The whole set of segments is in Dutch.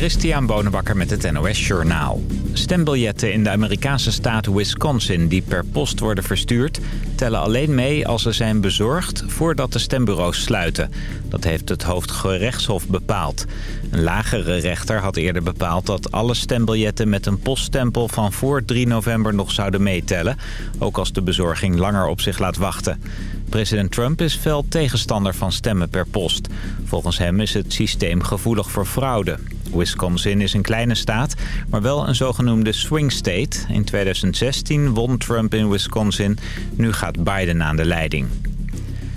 Christian Bonenbakker met het NOS Journaal. Stembiljetten in de Amerikaanse staat Wisconsin die per post worden verstuurd... tellen alleen mee als ze zijn bezorgd voordat de stembureaus sluiten. Dat heeft het Hoofdgerechtshof bepaald. Een lagere rechter had eerder bepaald dat alle stembiljetten met een poststempel van voor 3 november nog zouden meetellen. Ook als de bezorging langer op zich laat wachten. President Trump is fel tegenstander van stemmen per post. Volgens hem is het systeem gevoelig voor fraude. Wisconsin is een kleine staat, maar wel een zogenoemde swing state. In 2016 won Trump in Wisconsin. Nu gaat Biden aan de leiding.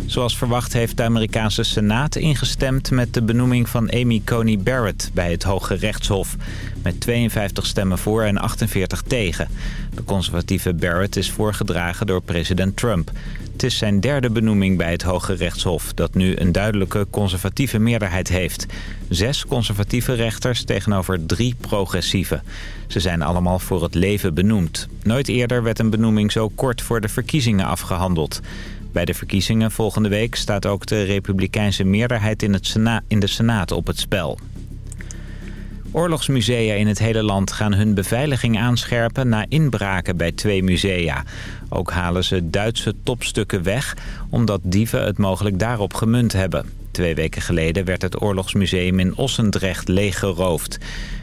Zoals verwacht heeft de Amerikaanse Senaat ingestemd met de benoeming van Amy Coney Barrett bij het Hoge Rechtshof. Met 52 stemmen voor en 48 tegen. De conservatieve Barrett is voorgedragen door president Trump. Het is zijn derde benoeming bij het Hoge Rechtshof... dat nu een duidelijke conservatieve meerderheid heeft. Zes conservatieve rechters tegenover drie progressieve. Ze zijn allemaal voor het leven benoemd. Nooit eerder werd een benoeming zo kort voor de verkiezingen afgehandeld. Bij de verkiezingen volgende week staat ook de republikeinse meerderheid in, het in de Senaat op het spel. Oorlogsmusea in het hele land gaan hun beveiliging aanscherpen na inbraken bij twee musea. Ook halen ze Duitse topstukken weg, omdat dieven het mogelijk daarop gemunt hebben. Twee weken geleden werd het Oorlogsmuseum in Ossendrecht leeggeroofd.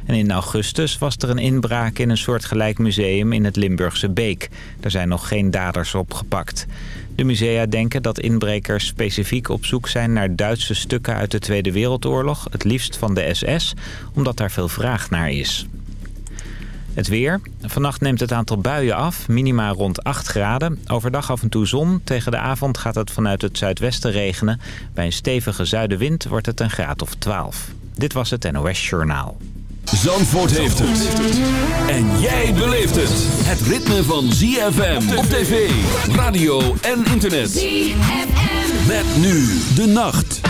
En in augustus was er een inbraak in een soortgelijk museum in het Limburgse Beek. Er zijn nog geen daders opgepakt. De musea denken dat inbrekers specifiek op zoek zijn naar Duitse stukken uit de Tweede Wereldoorlog, het liefst van de SS, omdat daar veel vraag naar is. Het weer. Vannacht neemt het aantal buien af, minima rond 8 graden. Overdag af en toe zon. Tegen de avond gaat het vanuit het zuidwesten regenen. Bij een stevige zuidenwind wordt het een graad of 12. Dit was het NOS Journaal. Zandvoort heeft het. En jij beleeft het. Het ritme van ZFM op tv, radio en internet. ZFM. Met nu de nacht.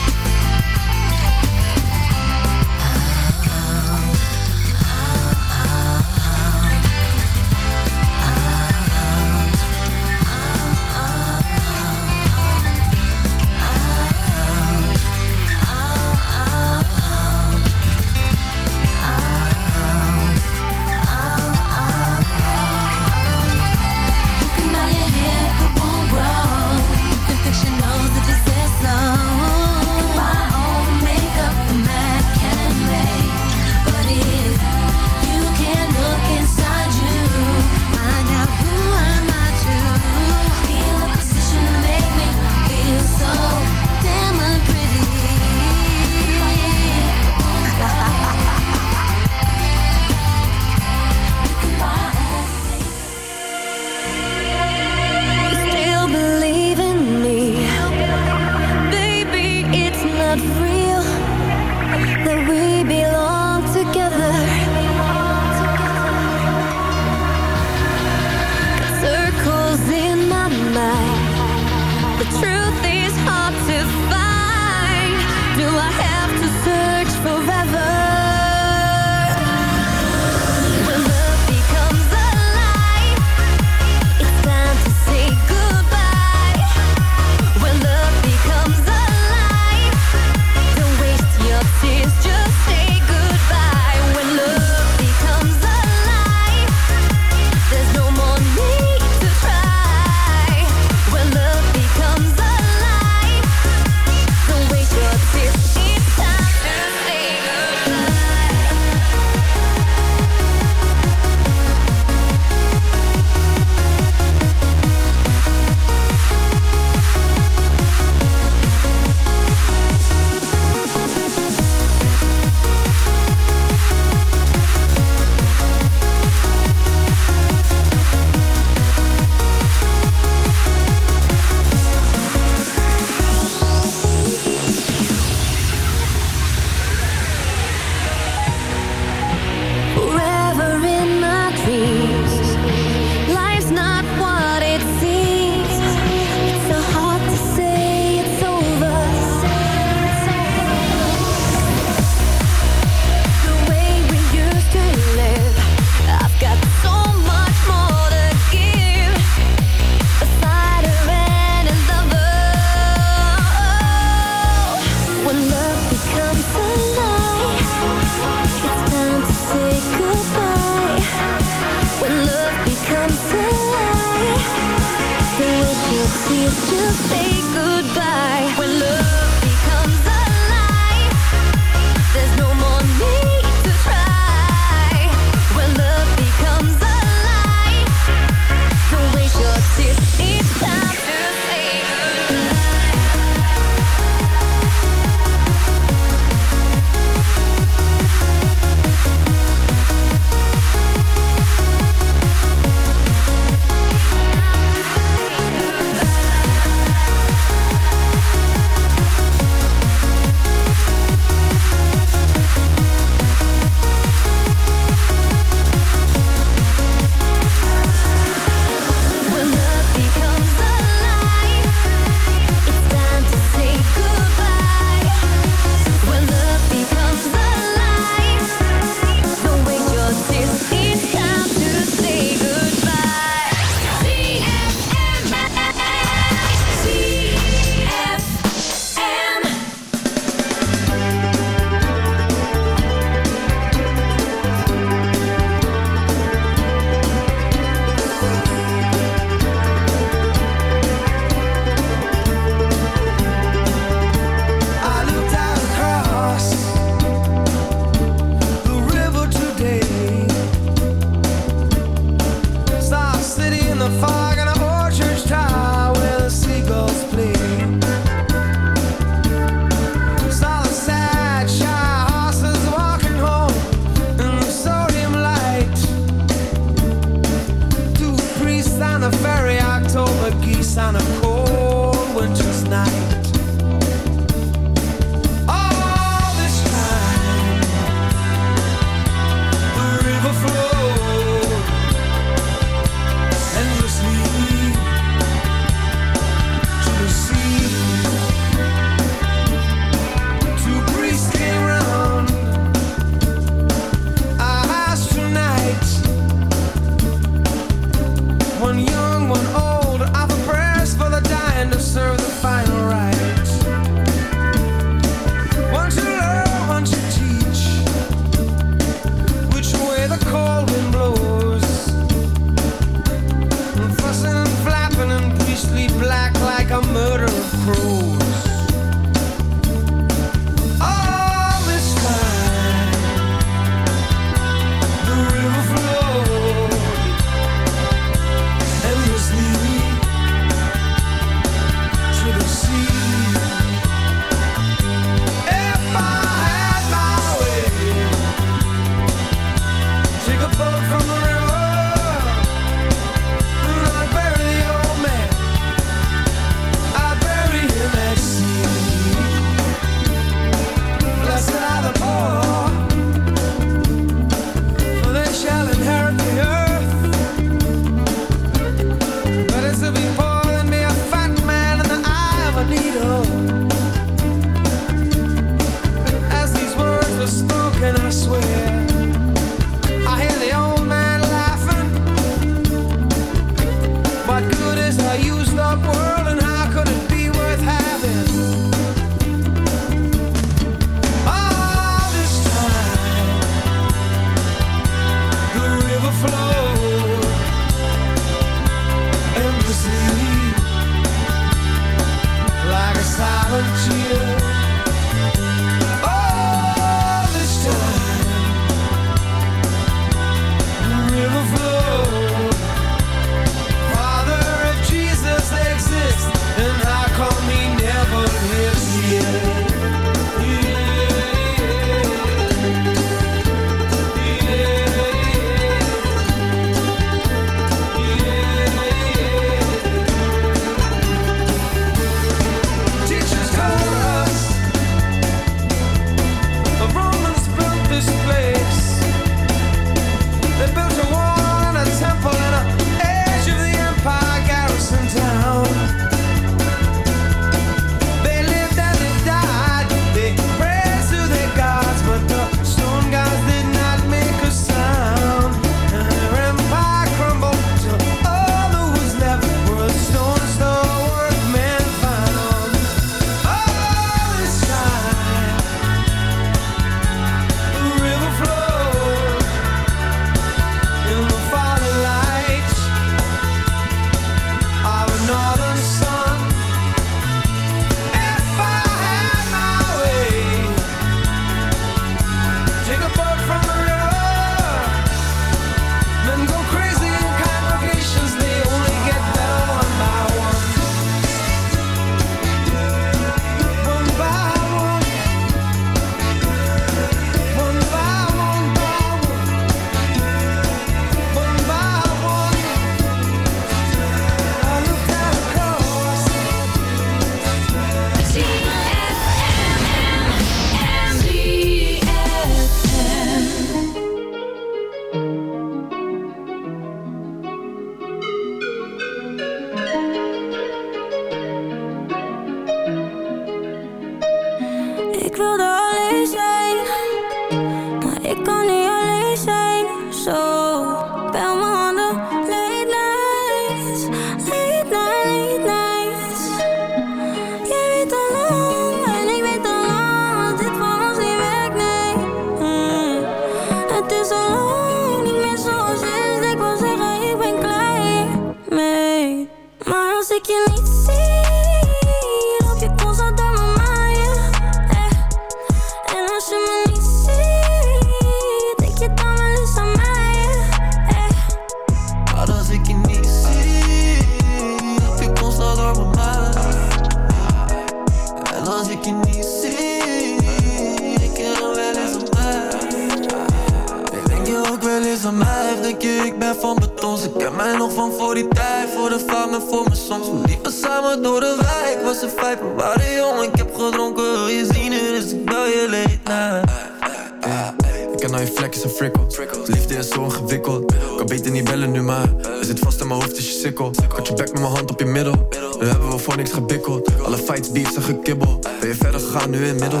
Gekibbel Ben je verder gegaan nu in middel.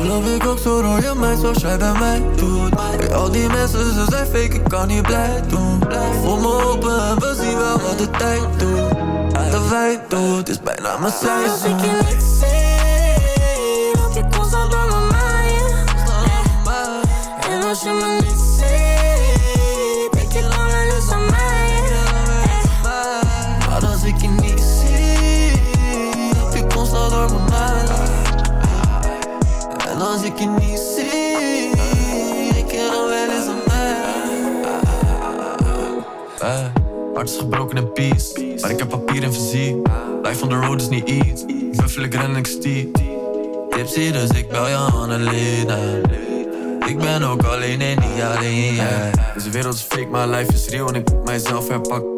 Geloof ik ook zo door je mij zoals jij bij mij doet. Hey, al die mensen ze zijn fake, ik kan niet blij doen. Voel me open en we zien wel wat de tijd doet. De wijn doet, is bijna mijn Maar als ik seizoen je zie, loop je constant door mijn mind. En als je me je niet denk je dan wel eens aan mij Eh, hart is gebroken in peace Maar ik heb papier en fysiek. Life on the road is niet iets. Buffel, ik ren en ik stier Tipsy, dus ik bel je Annelena Ik ben ook alleen en niet alleen, yeah. Deze wereld is fake, maar life is real en ik moet mijzelf herpakken.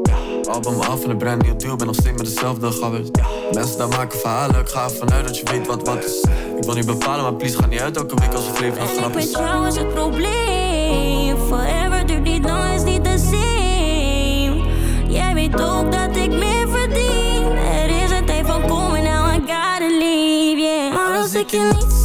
Album af en een brand nieuw deal, ben nog steeds met dezelfde gabbers. Mensen daar maken verhalen, ik ga ervan uit dat je weet wat wat is. Ik wil niet bepalen, maar please ga niet uit elke week als een vreemd En ik grap met is. jou is het probleem. Forever duurt niet lang, is niet de same. Jij weet ook dat ik meer verdien. Er is een tijd van komen, now I gotta leave, yeah. Maar als ik je niet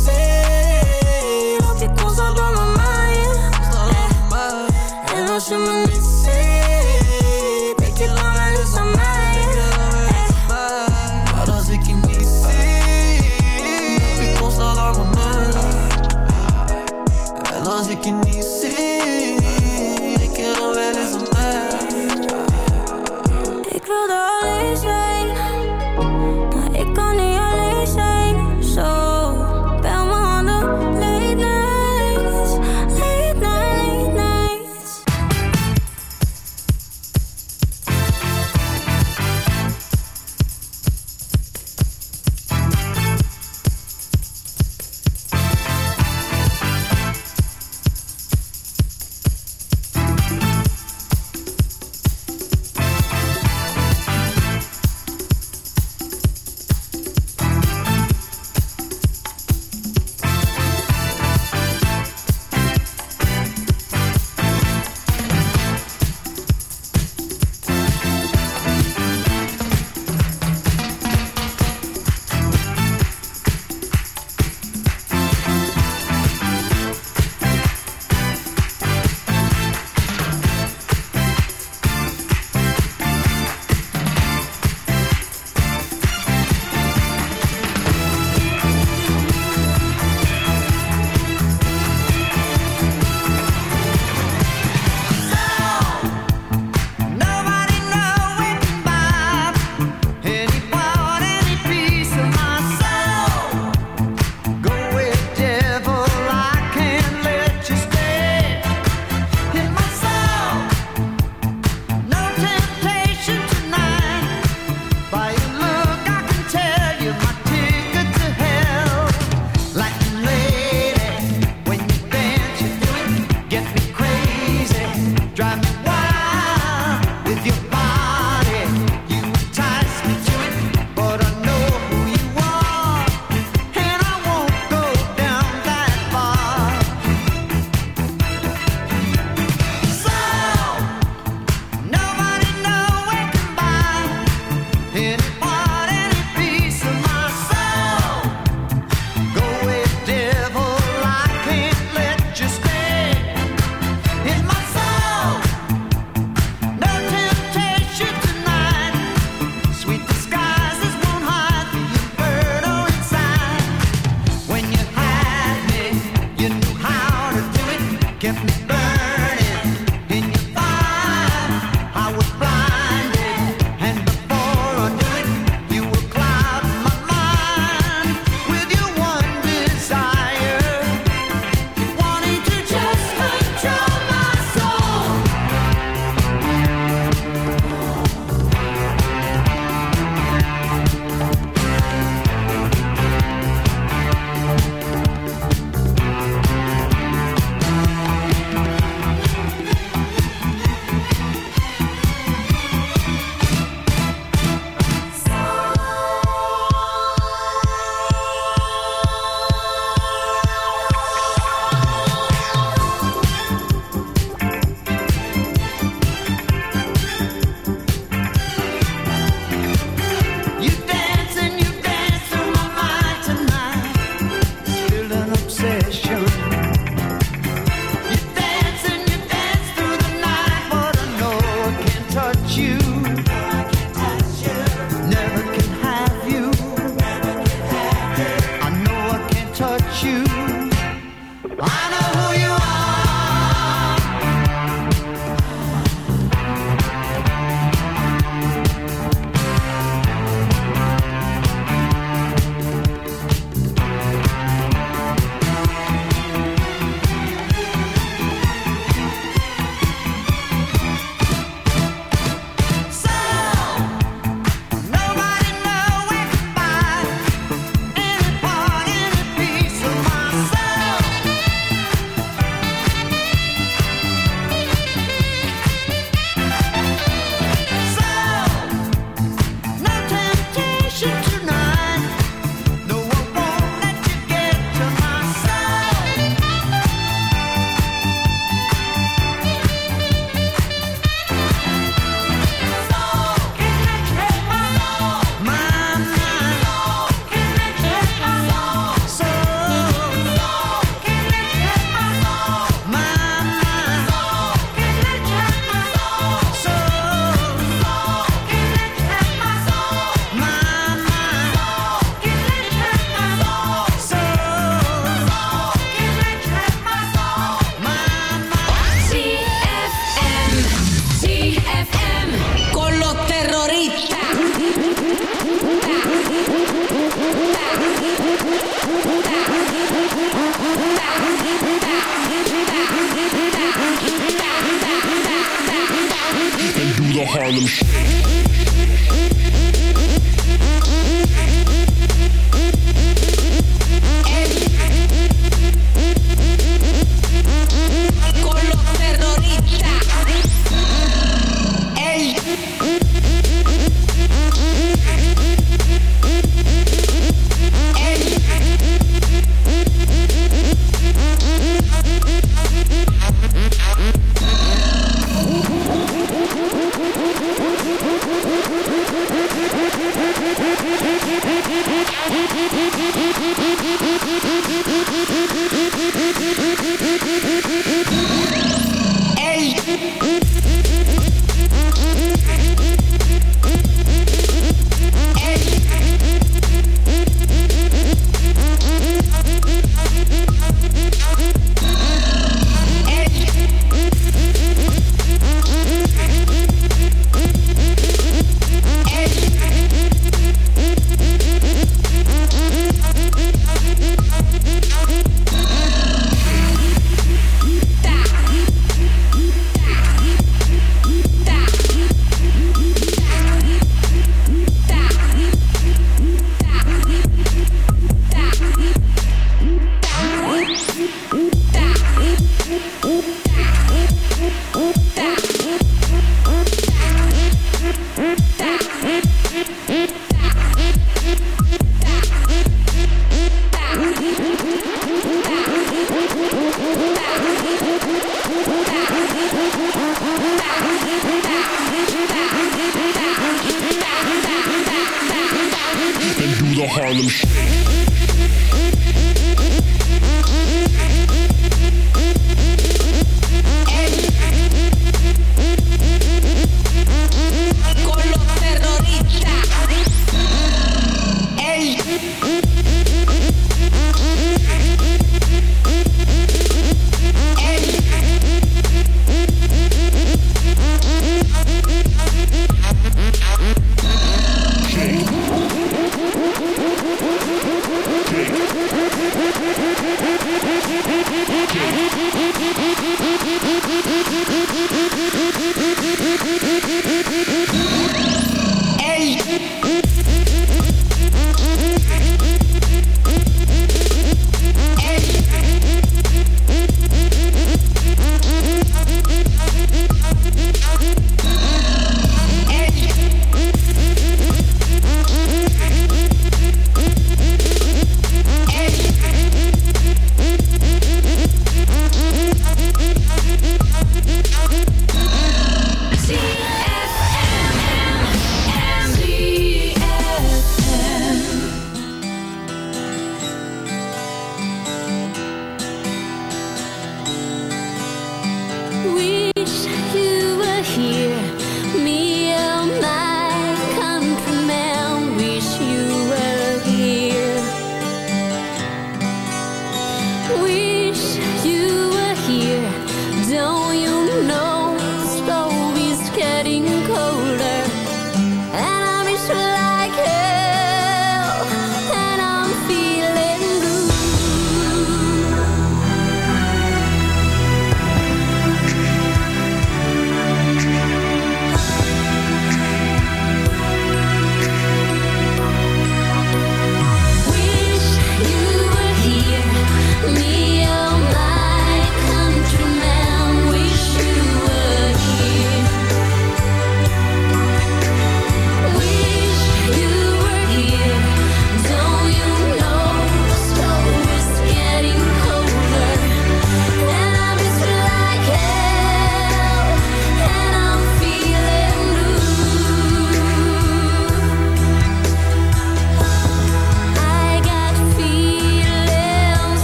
Beep, beep, beep.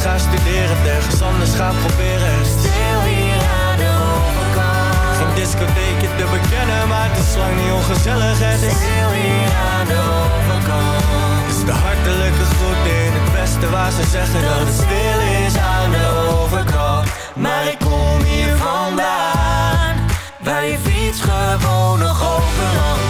gaan studeren, ergens anders gaan proberen. Stil hier aan de overkant. Geen discotheekje te bekennen, maar het is lang niet ongezellig. Het is stil hier aan de overkant. Is de hartelijke groet in het westen waar ze zeggen dat het stil is aan de overkant. Maar ik kom hier vandaan, waar je fiets gewoon nog overland